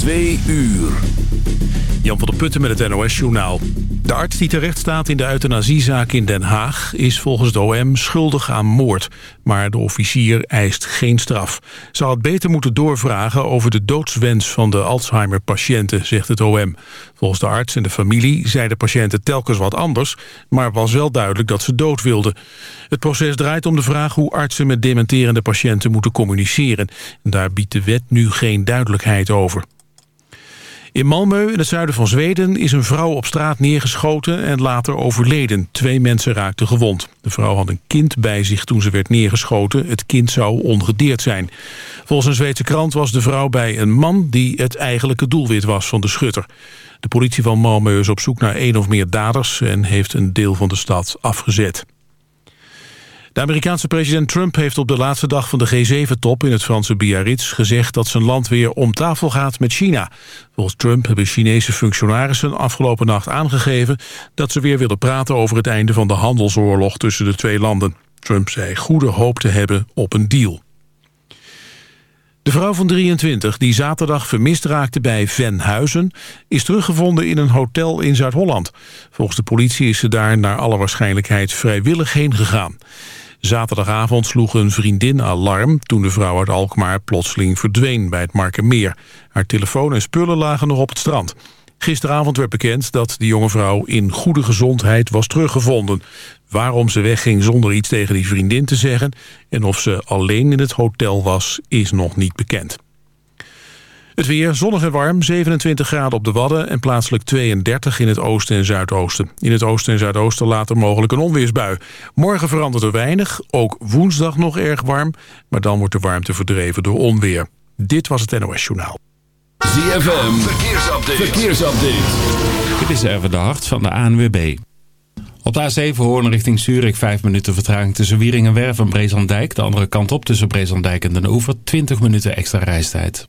Twee uur. Jan van der Putten met het NOS-journaal. De arts die terecht staat in de euthanasiezaak in Den Haag... is volgens het OM schuldig aan moord. Maar de officier eist geen straf. Ze had beter moeten doorvragen over de doodswens van de Alzheimer-patiënten, zegt het OM. Volgens de arts en de familie zei de patiënten telkens wat anders... maar was wel duidelijk dat ze dood wilden. Het proces draait om de vraag hoe artsen met dementerende patiënten moeten communiceren. Daar biedt de wet nu geen duidelijkheid over. In Malmö, in het zuiden van Zweden, is een vrouw op straat neergeschoten en later overleden. Twee mensen raakten gewond. De vrouw had een kind bij zich toen ze werd neergeschoten. Het kind zou ongedeerd zijn. Volgens een Zweedse krant was de vrouw bij een man die het eigenlijke doelwit was van de schutter. De politie van Malmö is op zoek naar één of meer daders en heeft een deel van de stad afgezet. De Amerikaanse president Trump heeft op de laatste dag van de G7-top in het Franse Biarritz gezegd dat zijn land weer om tafel gaat met China. Volgens Trump hebben Chinese functionarissen afgelopen nacht aangegeven dat ze weer willen praten over het einde van de handelsoorlog tussen de twee landen. Trump zei goede hoop te hebben op een deal. De vrouw van 23, die zaterdag vermist raakte bij Venhuizen... is teruggevonden in een hotel in Zuid-Holland. Volgens de politie is ze daar naar alle waarschijnlijkheid vrijwillig heen gegaan. Zaterdagavond sloeg een vriendin alarm toen de vrouw uit Alkmaar plotseling verdween bij het Markenmeer. Haar telefoon en spullen lagen nog op het strand. Gisteravond werd bekend dat de jonge vrouw in goede gezondheid was teruggevonden. Waarom ze wegging zonder iets tegen die vriendin te zeggen... en of ze alleen in het hotel was, is nog niet bekend. Het weer zonnig en warm, 27 graden op de Wadden... en plaatselijk 32 in het oosten en zuidoosten. In het oosten en zuidoosten later mogelijk een onweersbui. Morgen verandert er weinig, ook woensdag nog erg warm... maar dan wordt de warmte verdreven door onweer. Dit was het NOS Journaal. ZFM, verkeersupdate. verkeersupdate. Dit is even de hart van de ANWB. Op de A7 Hoorn richting Zurich 5 minuten vertraging tussen Wieringenwerf en Brezandijk. De andere kant op tussen Brezandijk en Den Oever 20 minuten extra reistijd.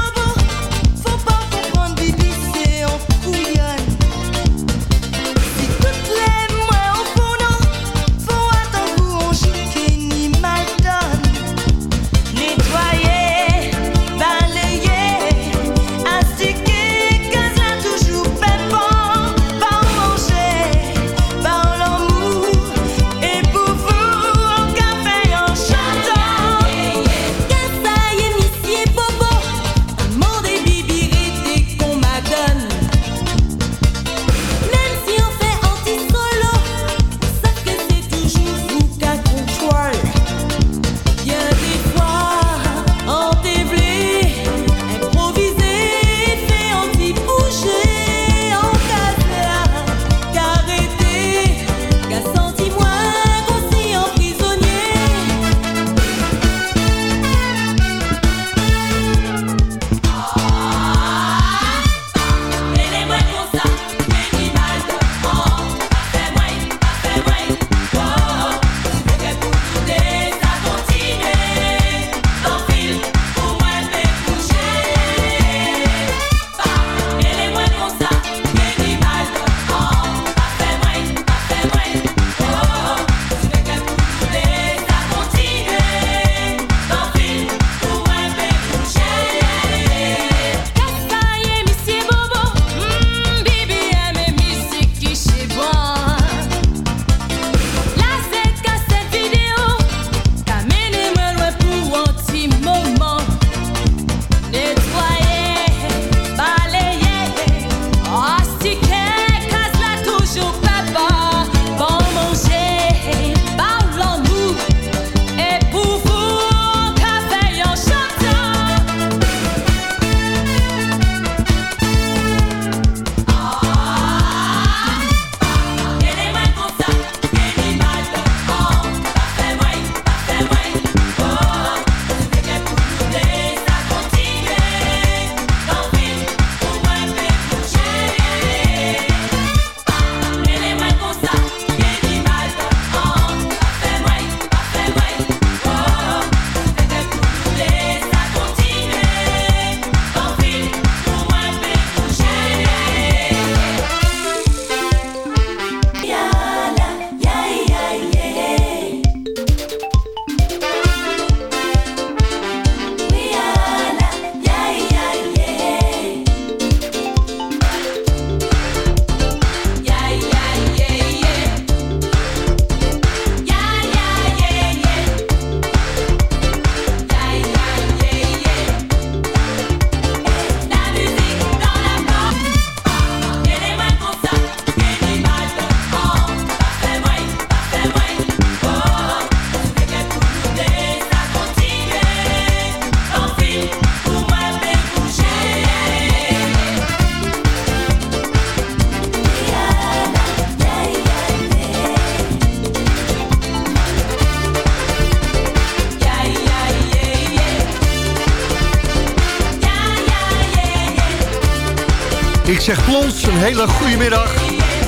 Hele goede middag.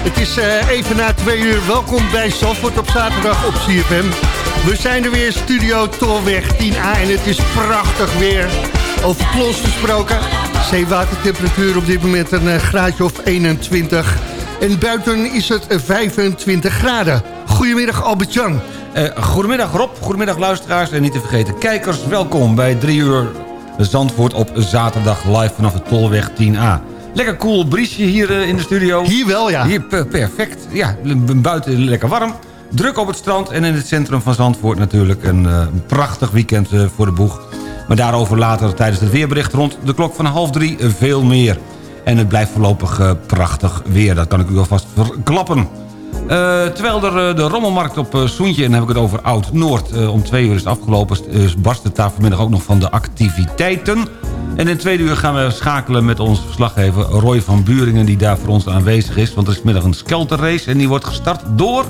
Het is uh, even na twee uur. Welkom bij Zandvoort op zaterdag op CFM. We zijn er weer, Studio Tolweg 10A en het is prachtig weer. Over plons gesproken. Zeewatertemperatuur op dit moment een uh, graadje of 21. En buiten is het 25 graden. Goedemiddag Albert-Jan. Uh, goedemiddag Rob, goedemiddag luisteraars en niet te vergeten kijkers. Welkom bij 3 uur Zandvoort op zaterdag live vanaf de Tolweg 10A. Lekker cool briesje hier uh, in de studio. Hier wel, ja. Hier perfect. Ja, buiten lekker warm. Druk op het strand en in het centrum van Zandvoort natuurlijk. Een, uh, een prachtig weekend voor de boeg. Maar daarover later tijdens het weerbericht rond de klok van half drie veel meer. En het blijft voorlopig prachtig weer. Dat kan ik u alvast verklappen. Uh, terwijl er uh, de rommelmarkt op uh, Soentje, en dan heb ik het over Oud-Noord... om twee uur is afgelopen, barst het daar vanmiddag ook nog van de activiteiten. En in twee uur gaan we schakelen met onze verslaggever Roy van Buringen... die daar voor ons aanwezig is, want er is middag een skelterrace... en die wordt gestart door...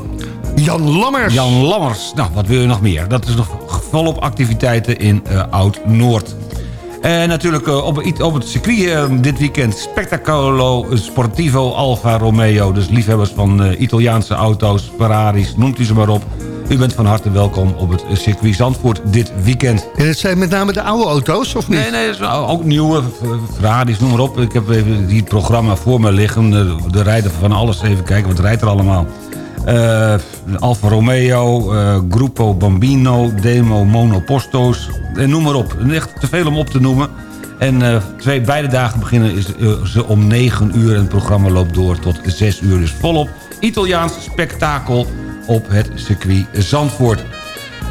Jan Lammers. Jan Lammers. Nou, wat wil je nog meer? Dat is nog volop activiteiten in Oud-Noord. En natuurlijk eh, op, op het circuit eh, dit weekend Spectacolo Sportivo Alfa Romeo. Dus liefhebbers van Italiaanse auto's, Ferraris, noemt u ze maar op. U bent van harte welkom op het circuit Zandvoort dit weekend. En het zijn met name de oude auto's, of niet? Nee, nee, ook nieuwe Ferraris, noem maar op. Ik heb even die programma voor me liggen. De rijden van alles, even kijken, wat rijdt er allemaal. Uh, Alfa Romeo, uh, Gruppo Bambino, Demo Monopostos en noem maar op. Echt te veel om op te noemen. En twee, beide dagen beginnen is, ze om 9 uur en het programma loopt door tot 6 uur. Dus volop Italiaans spektakel op het circuit Zandvoort.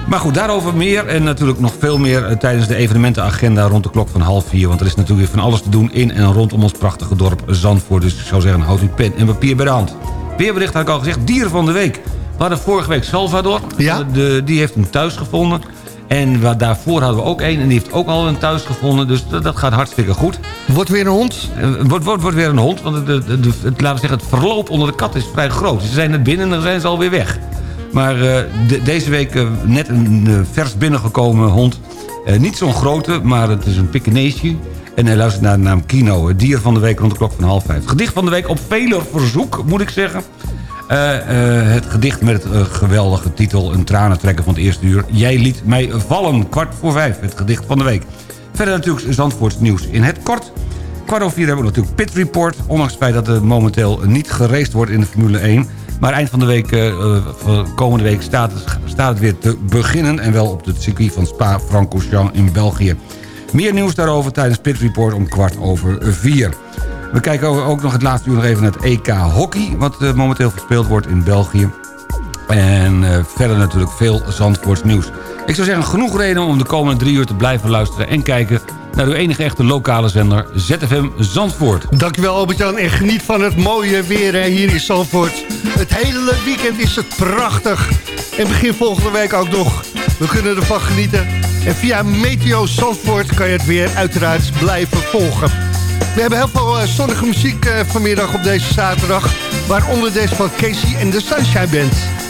Maar goed, daarover meer en natuurlijk nog veel meer tijdens de evenementenagenda rond de klok van half vier. Want er is natuurlijk weer van alles te doen in en rondom ons prachtige dorp Zandvoort. Dus ik zou zeggen, houd uw pen en papier bij de hand. Weerbericht had ik al gezegd, dieren van de week. We hadden vorige week Salvador. Ja? De, die heeft hem thuis gevonden. En daarvoor hadden we ook één en die heeft ook al een thuis gevonden. Dus dat, gaat hartstikke goed. Wordt weer een hond? wordt, wordt, wordt weer een hond. Want het, het, het, het, laten we zeggen, het verloop onder de kat is vrij groot. Ze zijn net binnen en dan zijn ze alweer weg. Maar uh, de, deze week uh, net een uh, vers binnengekomen hond. niet zo'n grote, maar het is een Pekingese. En hij luistert naar de naam Kino. Het dier van de week rond de klok van half vijf. Gedicht van de week op vele verzoek, moet ik zeggen. Uh, uh, het gedicht met het uh, geweldige titel... Een tranentrekker van het eerste uur. Jij liet mij vallen, kwart voor vijf. Het gedicht van de week. Verder natuurlijk Zandvoorts nieuws in het kort. Kwart over vier hebben we natuurlijk Pit Report. Ondanks het feit dat er momenteel niet geraced wordt in de Formule 1. Maar eind van de week, komende week, staat het, staat het weer te beginnen. En wel op het circuit van Spa-Francorchamps in België. Meer nieuws daarover tijdens Pit Report om kwart over vier. We kijken ook nog het laatste uur nog even naar het EK Hockey... wat uh, momenteel verspeeld wordt in België. En uh, verder natuurlijk veel Zandvoorts nieuws. Ik zou zeggen, genoeg reden om de komende drie uur te blijven luisteren... en kijken naar uw enige echte lokale zender ZFM Zandvoort. Dankjewel Albert-Jan en geniet van het mooie weer hier in Zandvoort. Het hele weekend is het prachtig. En begin volgende week ook nog. We kunnen ervan genieten. En via Meteo Zandvoort kan je het weer uiteraard blijven volgen. We hebben heel veel uh, zonnige muziek uh, vanmiddag op deze zaterdag. Waaronder deze van Casey en de Sunshine Band.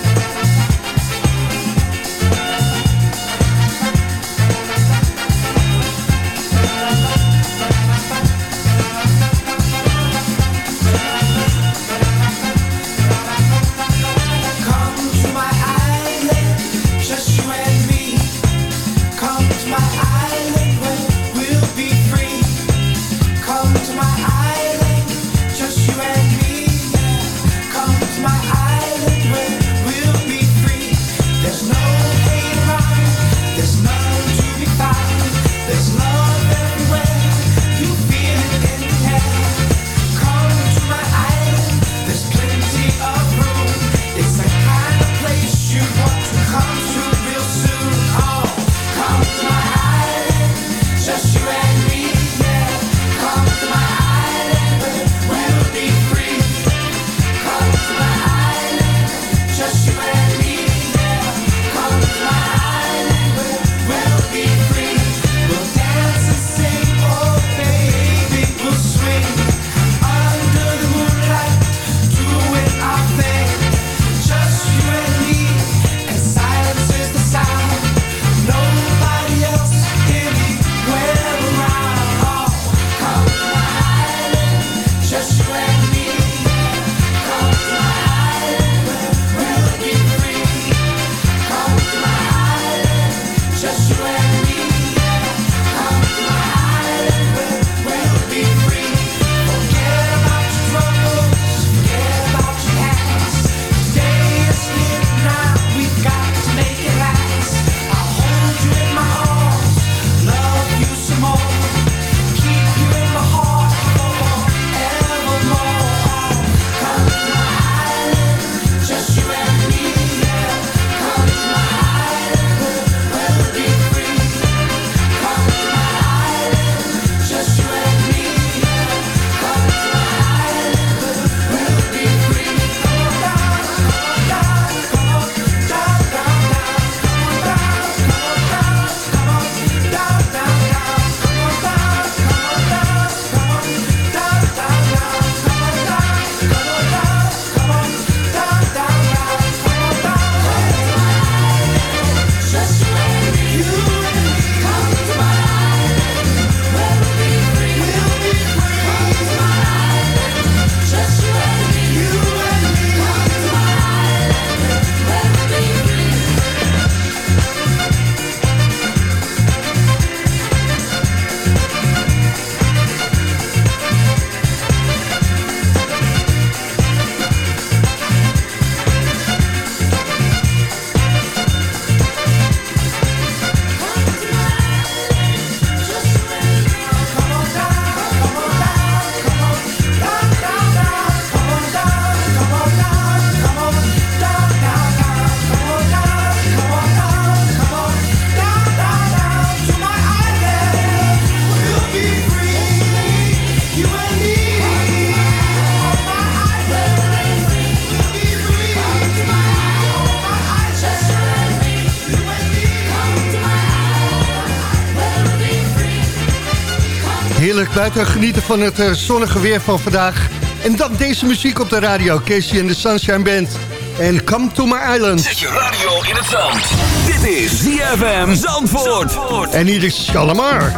Buiten genieten van het uh, zonnige weer van vandaag. En dan deze muziek op de radio. Casey en de Sunshine Band. En Come to my island. Zet je radio in het zand. Dit is ZFM Zandvoort. Zandvoort. En hier is Shalamar.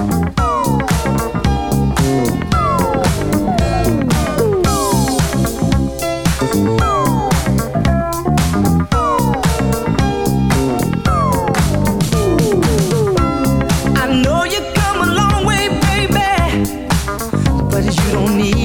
cause you don't need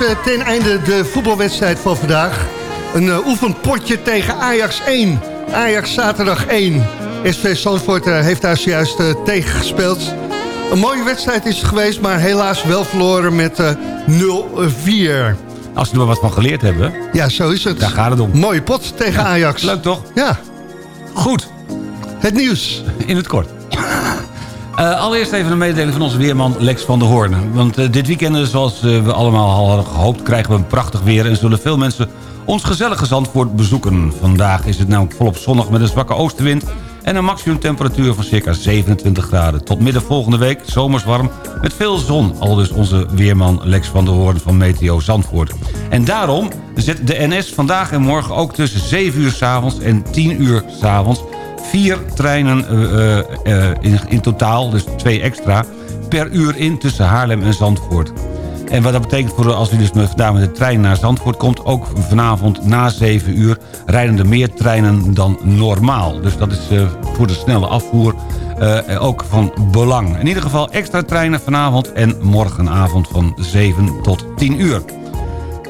uh, ten einde de voetbalwedstrijd van vandaag. Een uh, oefenpotje tegen Ajax 1. Ajax zaterdag 1. SV Zandvoort uh, heeft daar zojuist tegen gespeeld. Een mooie wedstrijd is het geweest, maar helaas wel verloren met 0-4. Als we er wat van geleerd hebben. Ja, zo is het. Daar gaat het om. Mooie pot tegen ja, Ajax. Leuk toch? Ja. Goed. Het nieuws. In het kort. Uh, allereerst even een mededeling van onze weerman Lex van der Hoorn. Want uh, dit weekend, zoals uh, we allemaal al hadden gehoopt... krijgen we een prachtig weer en zullen veel mensen ons gezellige Zandvoort bezoeken. Vandaag is het namelijk volop zonnig met een zwakke oostenwind... en een maximumtemperatuur van circa 27 graden. Tot midden volgende week, zomers warm, met veel zon. Al dus onze weerman Lex van der Hoorn van Meteo Zandvoort. En daarom zet de NS vandaag en morgen ook tussen 7 uur s avonds en 10 uur s avonds vier treinen uh, uh, in, in, totaal, dus twee extra... per uur in tussen Haarlem en Zandvoort. En wat dat betekent voor als u dus vandaag met de trein naar Zandvoort komt... ook vanavond na 7 uur rijden er meer treinen dan normaal. Dus dat is voor de snelle afvoer ook van belang. In ieder geval extra treinen vanavond en morgenavond van 7 tot 10 uur.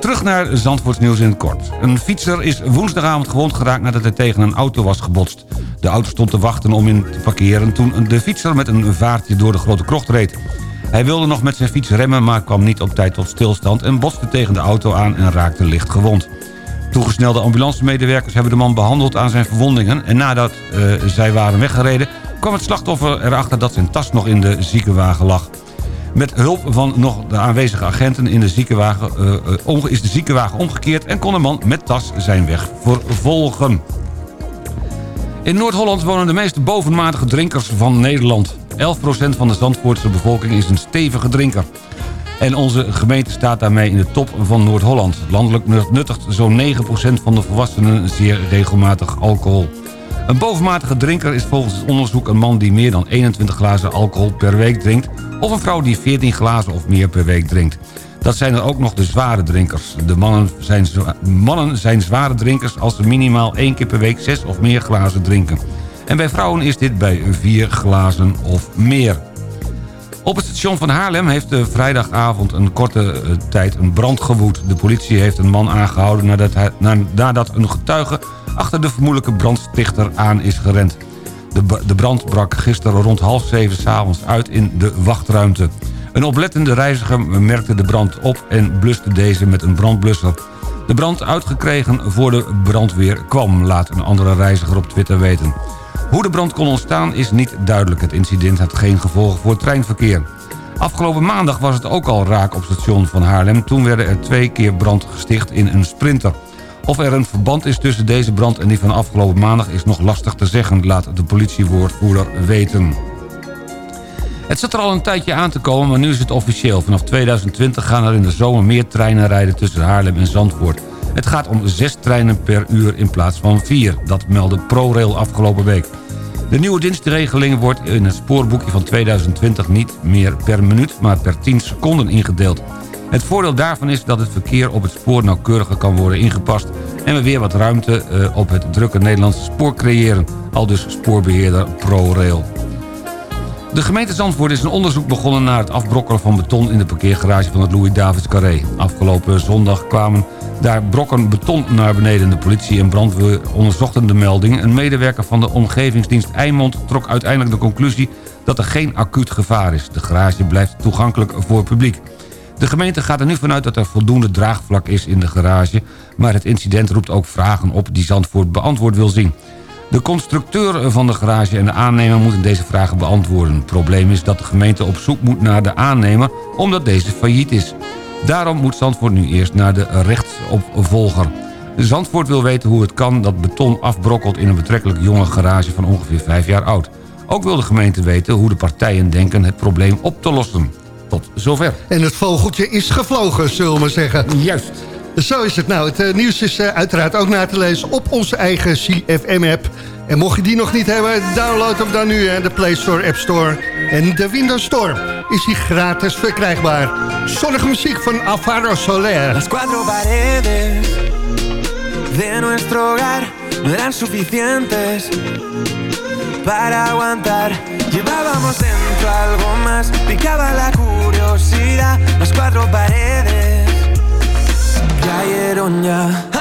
Terug naar Zandvoorts nieuws in het kort. Een fietser is woensdagavond gewond geraakt nadat hij tegen een auto was gebotst. De auto stond te wachten om in te parkeren toen de fietser met een vaartje door de grote krocht reed. Hij wilde nog met zijn fiets remmen, maar kwam niet op tijd tot stilstand... en botste tegen de auto aan en raakte licht gewond. Toegesnelde ambulancemedewerkers hebben de man behandeld aan zijn verwondingen... en nadat uh, zij waren weggereden kwam het slachtoffer erachter dat zijn tas nog in de ziekenwagen lag. Met hulp van nog de aanwezige agenten in de ziekenwagen, uh, is de ziekenwagen omgekeerd... en kon de man met tas zijn weg vervolgen. In Noord-Holland wonen de meeste bovenmatige drinkers van Nederland. 11% van de Zandvoortse bevolking is een stevige drinker. En onze gemeente staat daarmee in de top van Noord-Holland. Landelijk nuttigt zo'n 9% van de volwassenen zeer regelmatig alcohol. Een bovenmatige drinker is volgens het onderzoek een man die meer dan 21 glazen alcohol per week drinkt... of een vrouw die 14 glazen of meer per week drinkt. Dat zijn er ook nog de zware drinkers. De mannen zijn, mannen zijn zware drinkers als ze minimaal één keer per week 6 of meer glazen drinken. En bij vrouwen is dit bij 4 glazen of meer. Op het station van Haarlem heeft de vrijdagavond een korte eh, tijd een brand gewoed. De politie heeft een man aangehouden nadat, hij, nadat een getuige achter de vermoedelijke brandstichter aan is gerend. De, de brand brak gisteren rond half zeven s'avonds uit in de wachtruimte. Een oplettende reiziger merkte de brand op en bluste deze met een brandblusser. De brand uitgekregen voor de brandweer kwam, laat een andere reiziger op Twitter weten. Hoe de brand kon ontstaan is niet duidelijk. Het incident had geen gevolgen voor het treinverkeer. Afgelopen maandag was het ook al raak op station van Haarlem. Toen werden er twee keer brand gesticht in een sprinter. Of er een verband is tussen deze brand en die van afgelopen maandag... is nog lastig te zeggen, laat de politiewoordvoerder weten. Het zat er al een tijdje aan te komen, maar nu is het officieel. Vanaf 2020 gaan er in de zomer meer treinen rijden tussen Haarlem en Zandvoort. Het gaat om zes treinen per uur in plaats van vier. Dat meldde ProRail afgelopen week. De nieuwe dienstregeling wordt in het spoorboekje van 2020 niet meer per minuut... maar per 10 seconden ingedeeld. Het voordeel daarvan is dat het verkeer op het spoor nauwkeuriger kan worden ingepast... en we weer wat ruimte eh, op het drukke Nederlandse spoor creëren. Al dus spoorbeheerder ProRail. De gemeente Zandvoort is een onderzoek begonnen naar het afbrokkelen van beton in de parkeergarage van het Louis-Davids Carré. Afgelopen zondag kwamen daar brokken beton naar beneden. De politie en brandweer onderzochten de melding. Een medewerker van de omgevingsdienst Eimond trok uiteindelijk de conclusie dat er geen acuut gevaar is. De garage blijft toegankelijk voor het publiek. De gemeente gaat er nu vanuit dat er voldoende draagvlak is in de garage... maar het incident roept ook vragen op die Zandvoort beantwoord wil zien. De constructeur van de garage en de aannemer moeten deze vragen beantwoorden. Het probleem is dat de gemeente op zoek moet naar de aannemer... omdat deze failliet is. Daarom moet Zandvoort nu eerst naar de rechtsopvolger. Zandvoort wil weten hoe het kan dat beton afbrokkelt... in een betrekkelijk jonge garage van ongeveer 5 jaar oud. Ook wil de gemeente weten hoe de partijen denken het probleem op te lossen. Tot zover. En het vogeltje is gevlogen, zullen we maar zeggen. Juist. Zo is het nou. Het uh, nieuws is uh, uiteraard ook na te lezen op onze eigen CFM-app. En mocht je die nog niet hebben, download hem dan nu. Hè, de Play Store, App Store en de Windows Store. Is die gratis verkrijgbaar. Zonnige muziek van Alvaro Soler. Las cuatro paredes de nuestro hogar no eran suficientes para aguantar. Llevábamos dentro algo más, picaba la curiosidad. Las cuatro paredes cayeron ya.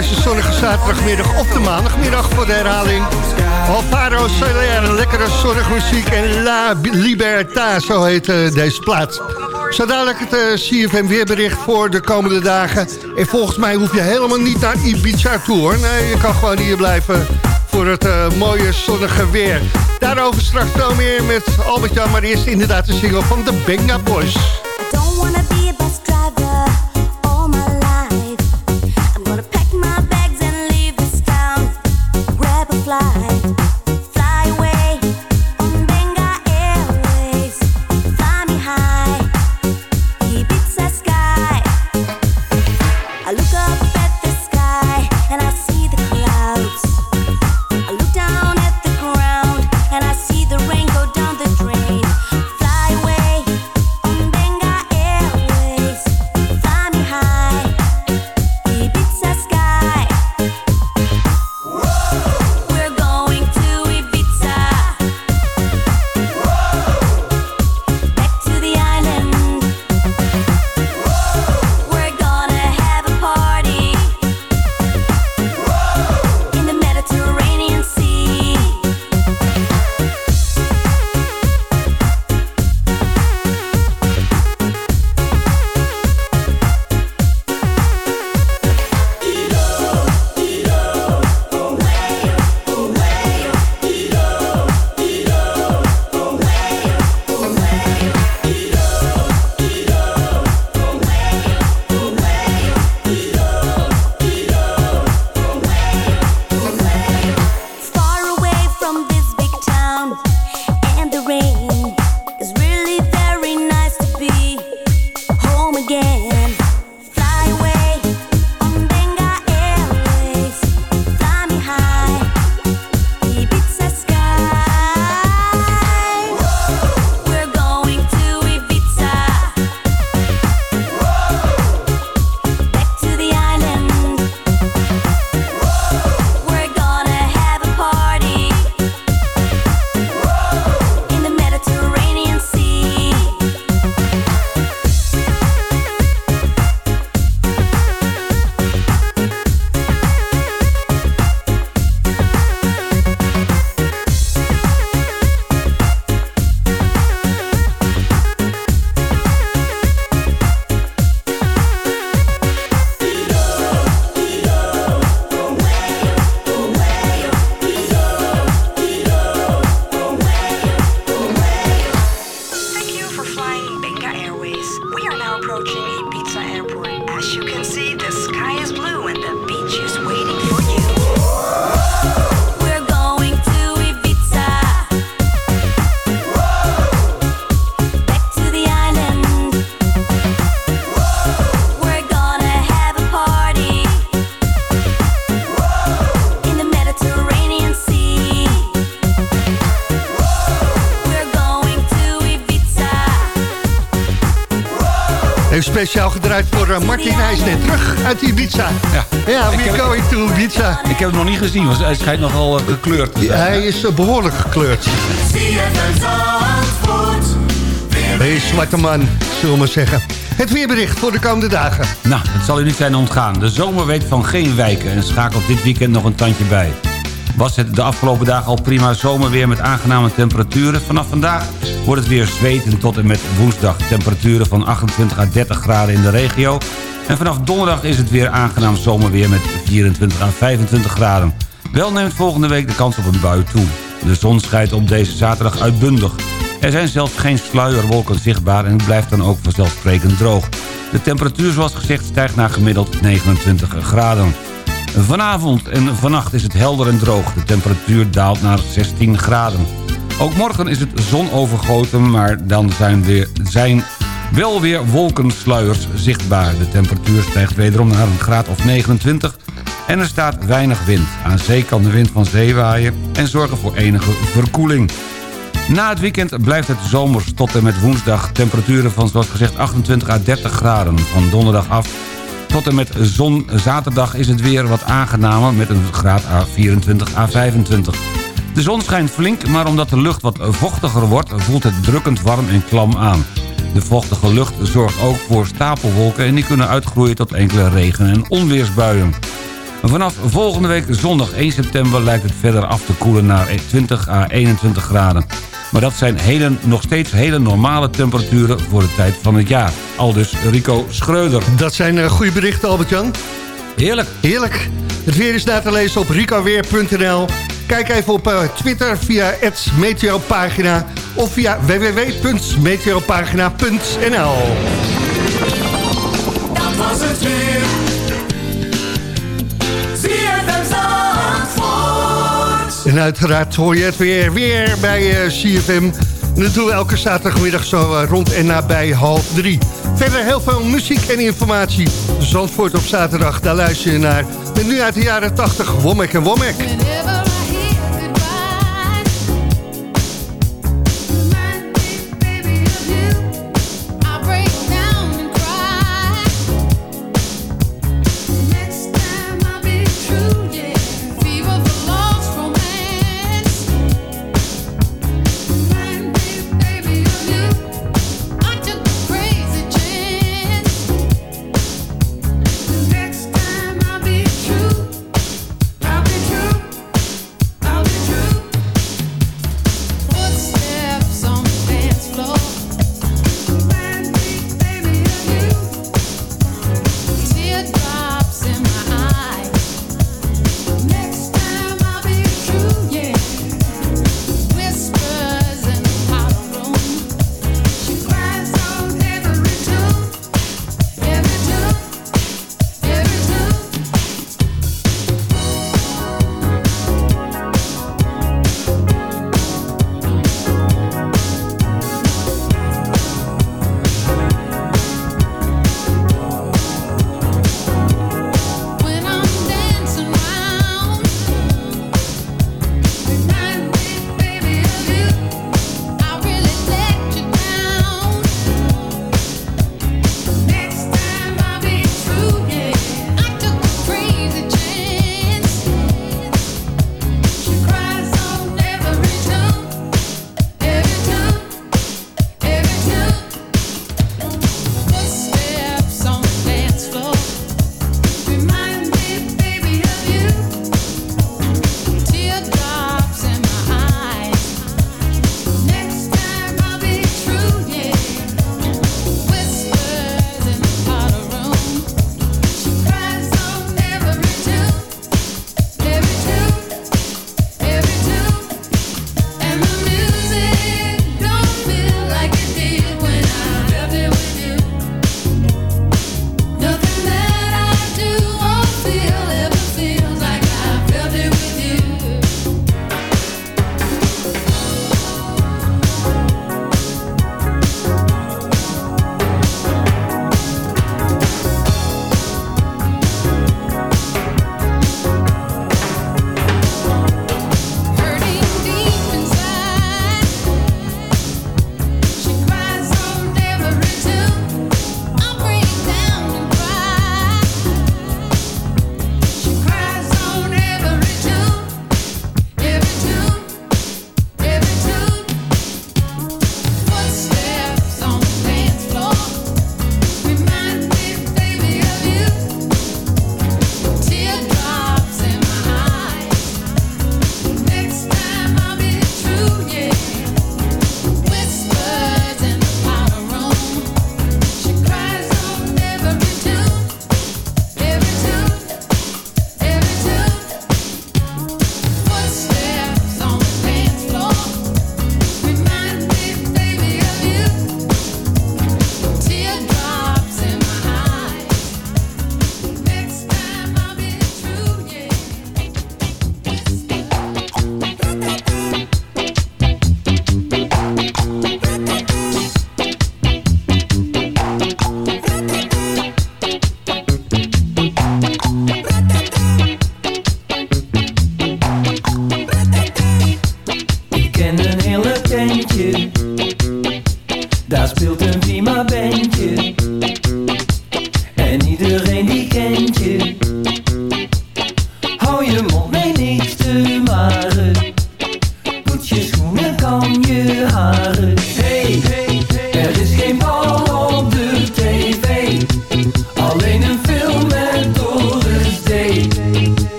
Deze zonnige zaterdagmiddag of de maandagmiddag voor de herhaling. Alvaro Soler, lekkere zonnige muziek en La Libertà, zo heet uh, deze plaats. Zo dadelijk het uh, CFM weerbericht voor de komende dagen. En volgens mij hoef je helemaal niet naar Ibiza toe hoor. Nee, je kan gewoon hier blijven voor het uh, mooie zonnige weer. Daarover straks wel meer met Albert-Jan, maar eerst inderdaad de single van de Benga Boys. Speciaal gedraaid voor uh, Martin. Hij is net terug uit Ibiza. Ja, ja we going to Ibiza. Ik heb hem nog niet gezien, want hij schijnt nogal uh, gekleurd te zijn. hij is uh, behoorlijk gekleurd. Hey, zwarte man, zullen we maar zeggen. Het weerbericht voor de komende dagen. Nou, het zal u niet zijn ontgaan. De zomer weet van geen wijken en schakelt dit weekend nog een tandje bij. Was het de afgelopen dagen al prima zomerweer met aangename temperaturen. Vanaf vandaag wordt het weer zweten tot en met woensdag. Temperaturen van 28 à 30 graden in de regio. En vanaf donderdag is het weer aangenaam zomerweer met 24 à 25 graden. Wel neemt volgende week de kans op een bui toe. De zon schijnt op deze zaterdag uitbundig. Er zijn zelfs geen sluierwolken zichtbaar en het blijft dan ook vanzelfsprekend droog. De temperatuur zoals gezegd stijgt naar gemiddeld 29 graden. Vanavond en vannacht is het helder en droog. De temperatuur daalt naar 16 graden. Ook morgen is het zonovergoten, maar dan zijn, weer, zijn wel weer wolkensluiers zichtbaar. De temperatuur stijgt wederom naar een graad of 29 en er staat weinig wind. Aan zee kan de wind van zee waaien en zorgen voor enige verkoeling. Na het weekend blijft het zomers tot en met woensdag. Temperaturen van zoals gezegd 28 à 30 graden. Van donderdag af tot en met zon zaterdag is het weer wat aangenamer... met een graad a 24 à 25. De zon schijnt flink, maar omdat de lucht wat vochtiger wordt... voelt het drukkend warm en klam aan. De vochtige lucht zorgt ook voor stapelwolken... en die kunnen uitgroeien tot enkele regen- en onweersbuien. Vanaf volgende week zondag 1 september lijkt het verder af te koelen naar 20 à 21 graden. Maar dat zijn hele, nog steeds hele normale temperaturen voor de tijd van het jaar. Aldus Rico Schreuder. Dat zijn uh, goede berichten, Albert-Jan. Heerlijk. Heerlijk. Het weer is na te lezen op ricoweer.nl. Kijk even op uh, Twitter via het Meteopagina of via www.meteopagina.nl. Dat was het weer. En uiteraard hoor je het weer, weer bij uh, CFM. En dat doen we elke zaterdagmiddag zo uh, rond en nabij half drie. Verder heel veel muziek en informatie. Zandvoort op zaterdag, daar luister je naar. En nu uit de jaren 80, Womack en Womack.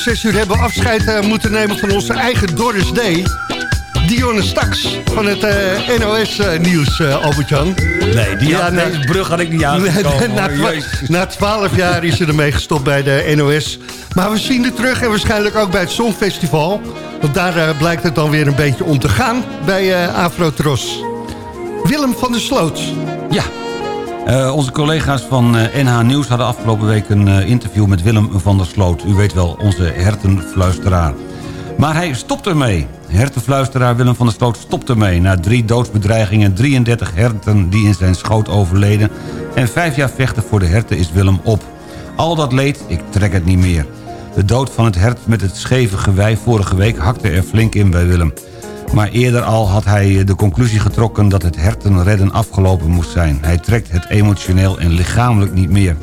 Gisteravond om 6 uur hebben we afscheid eh, moeten nemen van onze eigen Doris D. Dionne Staks van het eh, NOS-nieuws, Albert-Jan. Nee, die Ja, had, deze brug had ik niet na, aangekomen. na, Jezus. na 12 jaar is ze ermee gestopt bij de NOS. Maar we zien er terug en waarschijnlijk ook bij het Songfestival. Want daar eh, blijkt het dan weer een beetje om te gaan bij eh Afrotros. Willem van der Sloot. Ja. Eh, onze collega's van eh, NH Nieuws hadden afgelopen week een eh, interview met Willem van der Sloot. U weet wel, onze hertenfluisteraar. Maar hij stopt ermee. Hertenfluisteraar Willem van der Sloot stopt ermee. Na drie doodsbedreigingen, 33 herten die in zijn schoot overleden... en vijf jaar vechten voor de herten is Willem op. Al dat leed, ik trek het niet meer. De dood van het hert met het scheve gewei vorige week hakte er flink in bij Willem. Maar eerder al had hij de conclusie getrokken dat het hertenredden afgelopen moest zijn. Hij trekt het emotioneel en lichamelijk niet meer.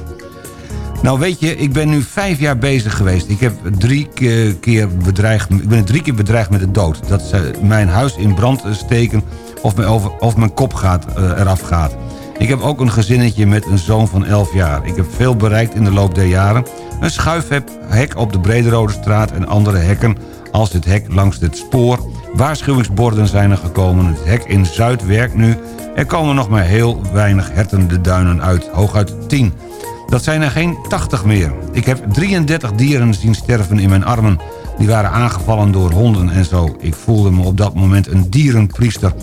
Nou weet je, ik ben nu vijf jaar bezig geweest. Ik, heb drie ke- keer bedreigd, ik ben drie keer bedreigd met de dood. Dat ze mijn huis in brand steken of mijn, of mijn kop gaat, eh, eraf gaat. Ik heb ook een gezinnetje met een zoon van 11 jaar. Ik heb veel bereikt in de loop der jaren. Een schuifhek op de Brederode straat en andere hekken... als het hek langs het spoor. Waarschuwingsborden zijn er gekomen. Het hek in Zuid werkt nu. Er komen nog maar heel weinig herten de duinen uit. Hooguit 10. Dat zijn er geen 80 meer. Ik heb 33 dieren zien sterven in mijn armen. Die waren aangevallen door honden en zo. Ik voelde me op dat moment een dierenpriester.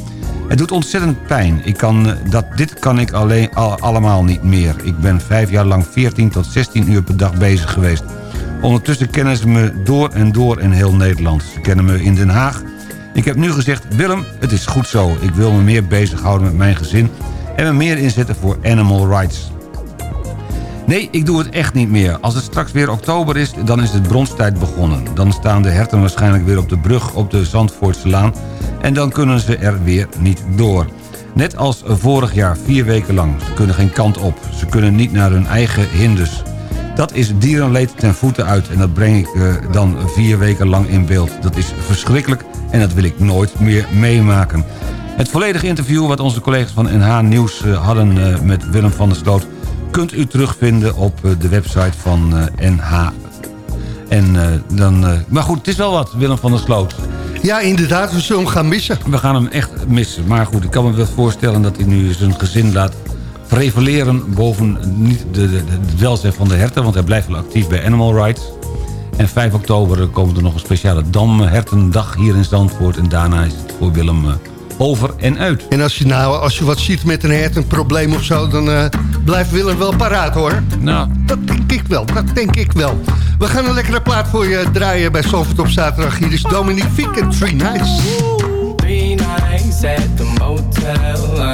Het doet ontzettend pijn. Ik kan, eh, dat, dit kan ik alleen, al, allemaal niet meer. Ik ben vijf jaar lang 14 tot 16 uur per dag bezig geweest. Ondertussen kennen ze me door en door in heel Nederland. Ze kennen me in Den Haag. Ik heb nu gezegd, Willem, het is goed zo. Ik wil me meer bezighouden met mijn gezin... en me meer inzetten voor animal rights. Nee, ik doe het echt niet meer. Als het straks weer oktober is, dan is het bronstijd begonnen. Dan staan de herten waarschijnlijk weer op de brug op de Zandvoortse Laan... en dan kunnen ze er weer niet door. Net als vorig jaar, vier weken lang. Ze kunnen geen kant op. Ze kunnen niet naar hun eigen hinders. Dat is dierenleed ten voeten uit en dat breng ik eh, dan vier weken lang in beeld. Dat is verschrikkelijk en dat wil ik nooit meer meemaken. Het volledige interview wat onze collega's van NH Nieuws eh, hadden eh, met Willem van der Sloot... kunt u terugvinden op de website van NH. En, dan, maar goed, het is wel wat, Willem van der Sloot. Ja, inderdaad, we zullen hem gaan missen. We gaan hem echt missen. Maar goed, ik kan me wel voorstellen dat hij nu zijn gezin laat prevaleren... boven niet de, de, de- het welzijn van de herten, want hij blijft wel actief bij Animal Rights. En 5 oktober komt er nog een speciale Damhertendag hier in Zandvoort... en daarna is het voor Willem eh, over en uit. En als je, nou, als je wat ziet met een hert, een probleem of zo... dan eh, blijft Willem wel paraat, hoor. Nou, Dat denk ik wel, dat denk ik wel. We gaan een lekkere plaat voor je draaien bij Zalvoort op zaterdag. Hier is Dominique Fiek en Three Nights. Three nights at the motel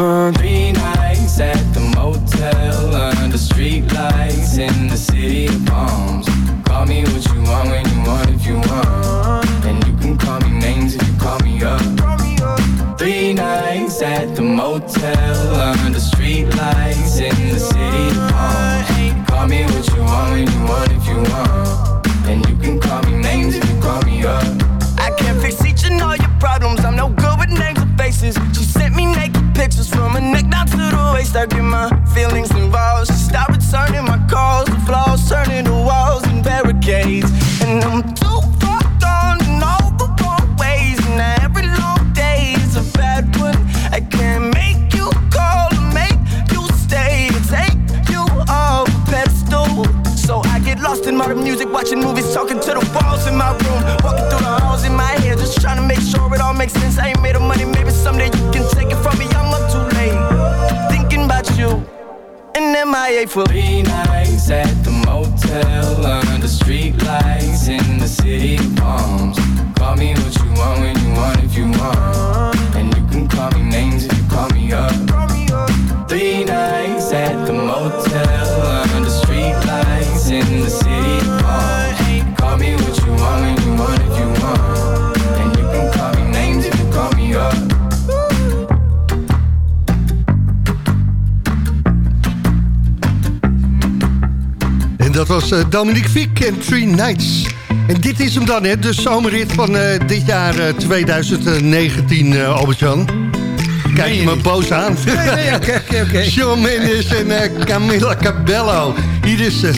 Three nights at the motel under street lights in the city of palms. Call me what you want when you want if you want. And you can call me names if you call me up. Three nights at the motel under street lights in the city of palms. Call me what you want when you want if you want. And you can call me names if you call me up. I can't fix each and all your problems. I'm no good with names and faces. Naked pictures from her neck down to the waist. I get my feelings involved. She stopped returning my calls. The flaws turning to walls and barricades. And I'm too far gone in all the wrong ways. And now every long day is a bad one. I can't make you call or make you stay. Take you off a pedestal. So I get lost in modern music, watching movies, talking to the walls in my room, walking through the halls in my head, just trying to make sure it all makes sense. I ain't made of money, maybe someday MIA for three nights at the motel under street lights in the city palms. Call me what you want when you want if you want. Was eh, Dominique Fiek en Three Nights. En dit is hem dan, hè, de zomerrit van eh, dit jaar eh, 2019, eh Albert-Jan. Kijk je me boos aan. nee, nee, oké, oké. Shawn Mendes en Camila Cabello. Hier is eh,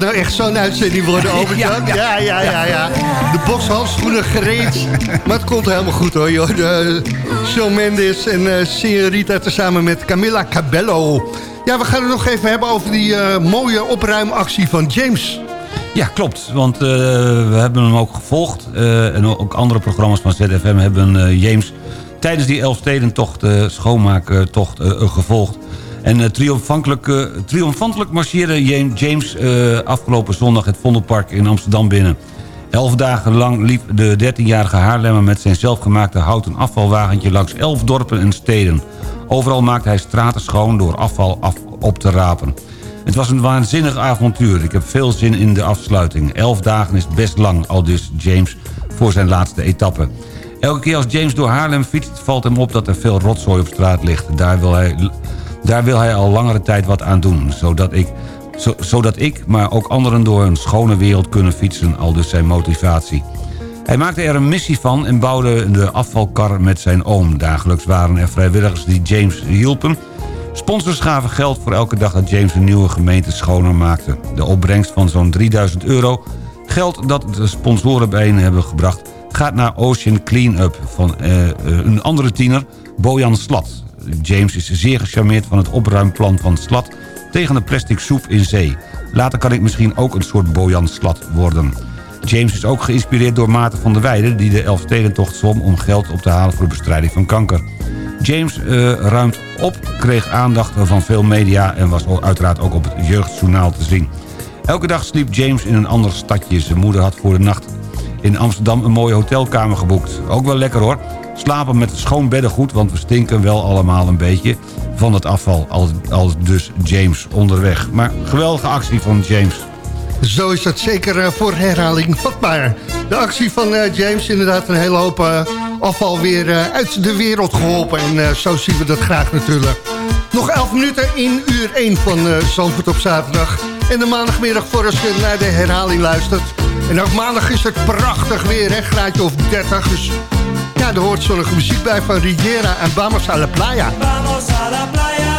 het nou echt zo'n uitzending worden, Jan? Ja, Ja, ja. ja, ja, ja. De bokshandschoenen gereed. Maar het komt helemaal goed hoor, joh. De, Shawn Mendes en eh Senorita tezamen met Camilla Cabello. Ja, we gaan het nog even hebben over die eh, mooie opruimactie van James. Ja, klopt. Want eh, we hebben hem ook gevolgd. eh, en ook andere programma's van ZFM hebben eh, James... tijdens die Elfstedentocht, eh schoonmaaktocht, eh, eh, gevolgd. En eh, triomfantelijk, eh, triomfantelijk marcheerde James, eh, afgelopen zondag... het Vondelpark in Amsterdam binnen. Elf dagen lang liep de 13-jarige Haarlemmer... met zijn zelfgemaakte houten afvalwagentje... langs elf dorpen en steden. Overal maakte hij straten schoon door afval af op te rapen. Het was een waanzinnig avontuur. Ik heb veel zin in de afsluiting. Elf dagen is best lang, al dus James voor zijn laatste etappe. Elke keer als James door Haarlem fietst... valt hem op dat er veel rotzooi op straat ligt. Daar wil hij, daar wil hij al langere tijd wat aan doen. Zodat ik, zo- zodat ik, maar ook anderen door een schone wereld kunnen fietsen. Al dus zijn motivatie. Hij maakte er een missie van en bouwde de afvalkar met zijn oom. Dagelijks waren er vrijwilligers die James hielpen... Sponsors gaven geld voor elke dag dat James een nieuwe gemeente schoner maakte. De opbrengst van zo'n 3000 euro, geld dat de sponsoren bijeen hebben gebracht... gaat naar Ocean Cleanup van eh, eh, een andere tiener, Bojan Slat. James is zeer gecharmeerd van het opruimplan van Slat... tegen de plastic soep in zee. Later kan ik misschien ook een soort Bojan Slat worden. James is ook geïnspireerd door Maarten van der Weijden... die de Elfstedentocht zwom om geld op te halen voor de bestrijding van kanker. James eh, ruimt op, kreeg aandacht van veel media... en was uiteraard ook op het jeugdjournaal te zien. Elke dag sliep James in een ander stadje. Zijn moeder had voor de nacht in Amsterdam een mooie hotelkamer geboekt. Ook wel lekker hoor. Slapen met schoon beddengoed, want we stinken wel allemaal een beetje... van het afval, als, als dus James onderweg. Maar geweldige actie van James. Zo is dat zeker eh, voor herhaling vatbaar. De actie van eh, James inderdaad een hele hoop eh, afval weer uit de wereld geholpen. En zo zien we dat graag natuurlijk. Nog 11 minuten in uur 1 van Zandvoort op zaterdag. En de maandagmiddag voor als je naar de herhaling luistert. En ook maandag is het prachtig weer, hè? graadje of 30. Dus ja, er hoort zonnige muziek bij van Riviera en Vamos a la Playa. Vamos a la playa,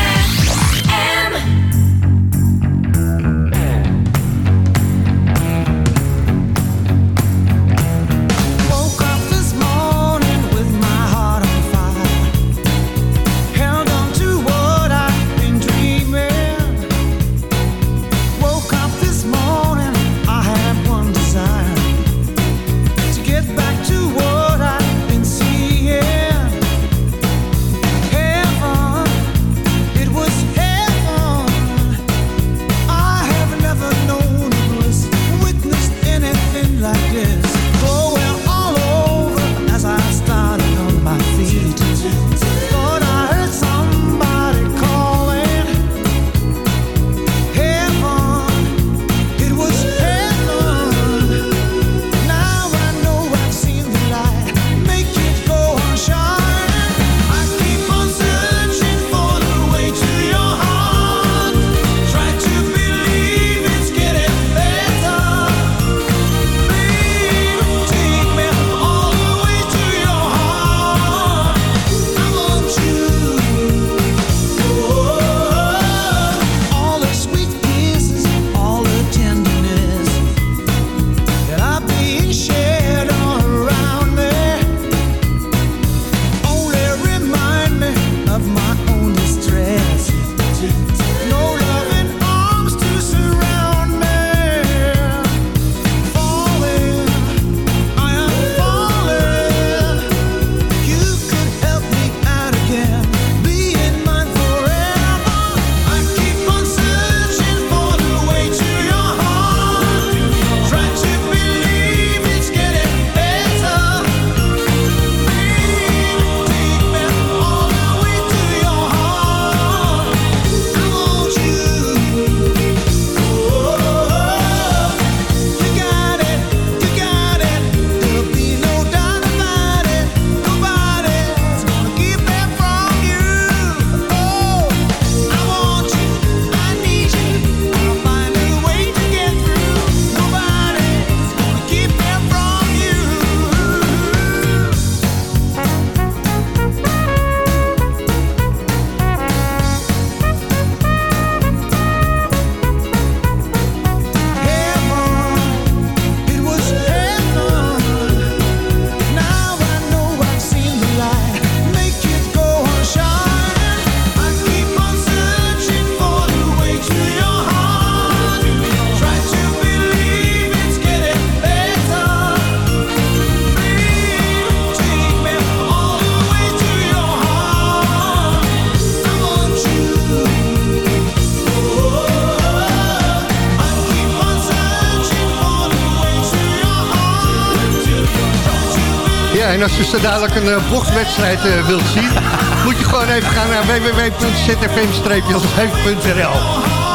En als je zo dadelijk een eh, bochtwedstrijd eh, wilt zien... moet je gewoon even gaan naar www.zfm-live.nl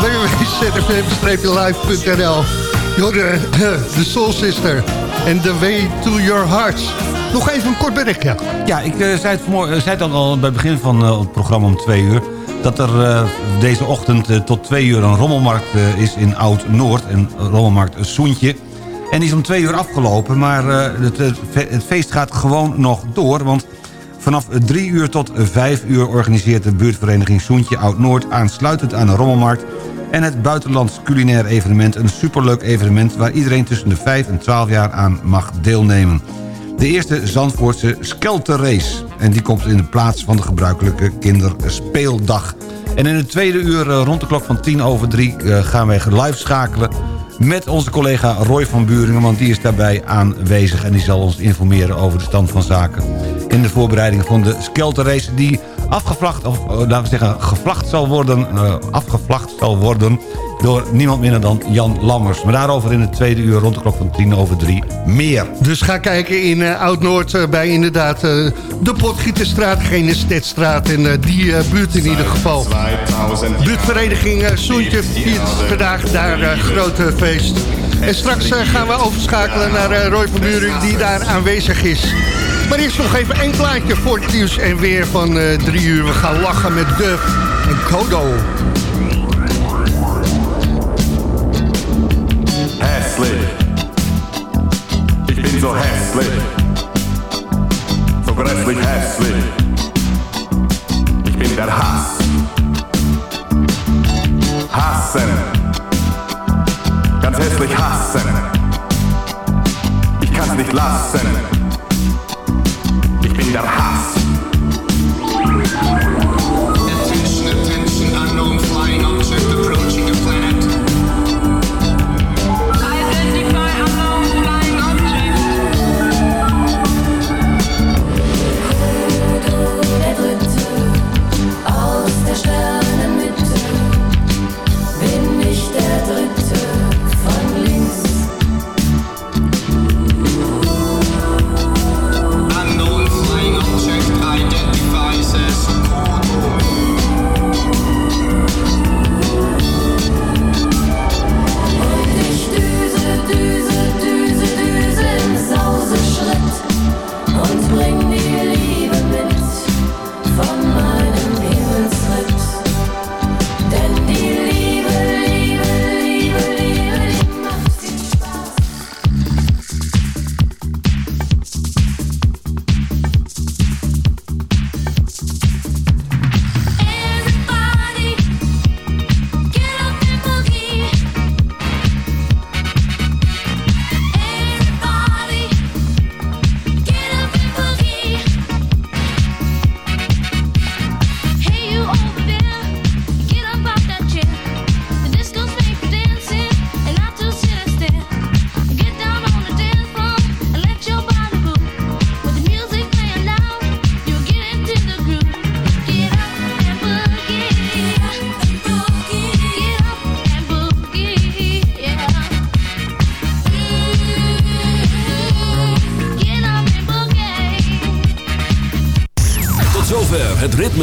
www.zfm-live.nl Door de, de Soul Sister en The Way to Your Heart. Nog even een kort berichtje. Ja, ik eh, zei, het vanmorgen, eh, zei het al bij het begin van eh, het programma om twee uur... dat er eh, deze ochtend eh, tot twee uur een rommelmarkt eh, is in Oud-Noord. Een rommelmarkt Soentje. En die is om twee uur afgelopen, maar eh, het, het fe- het feest gaat gewoon nog door... want vanaf drie uur tot vijf uur organiseert de buurtvereniging Soentje Oud-Noord... aansluitend aan de rommelmarkt en het buitenlands culinair evenement... een superleuk evenement waar iedereen tussen de 5 en 12 jaar aan mag deelnemen. De eerste Zandvoortse Skelterrace. En die komt in de plaats van de gebruikelijke kinderspeeldag. En in het tweede uur eh, rond de klok van tien over drie... eh, gaan wij live schakelen met onze collega Roy van Buringen... want die is daarbij aanwezig en die zal ons informeren over de stand van zaken. In de voorbereiding van de Skelterrace die afgevlacht... of eh, laten we zeggen gevlacht zal worden... eh, afgevlacht zal worden door niemand minder dan Jan Lammers. Maar daarover in het tweede uur rond de klok van tien over drie meer. Dus ga kijken in eh, Oud-Noord eh, bij inderdaad eh, de Potgieterstraat, geen Stedstraat en die buurt in ieder geval. Buurtvereniging uh, Soentje viert vandaag daar grote feest. En straks gaan we overschakelen naar Roy van Buren die daar aanwezig is. Maar eerst nog even één plaatje voor het nieuws en weer van drie uur. We gaan lachen met Duff en Kodo. So hässlig. so gräsligt hässlig. Ich bin der Hass. Hassen. Ganz hässlich hassen. Ich kann's nicht lassen. Ich bin der Hass.